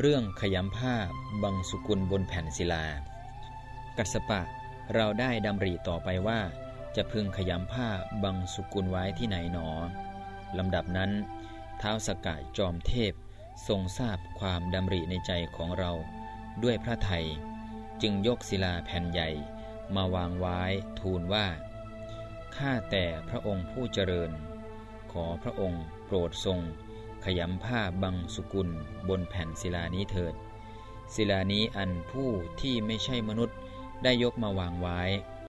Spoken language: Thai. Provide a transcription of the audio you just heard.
เรื่องขยำผ้าบังสุกุลบนแผ่นศิลา กัสปะ เราได้ดำริต่อไปว่า จะพึงขยำผ้าบังสุกุลไว้ที่ไหนหนอลำดับนั้น เท้าสกะจอมเทพทรงทราบความดำริในใจของเรา ด้วยพระไทย จึงยกศิลาแผ่นใหญ่ มาวางไว้ทูลว่า ข้าแต่พระองค์ผู้เจริญ ขอพระองค์โปรดทรง ขยำผ้าบังสุกุลบนแผ่นศิลานี้เถิด ศิลานี้อันผู้ที่ไม่ใช่มนุษย์ได้ยกมาวางไว้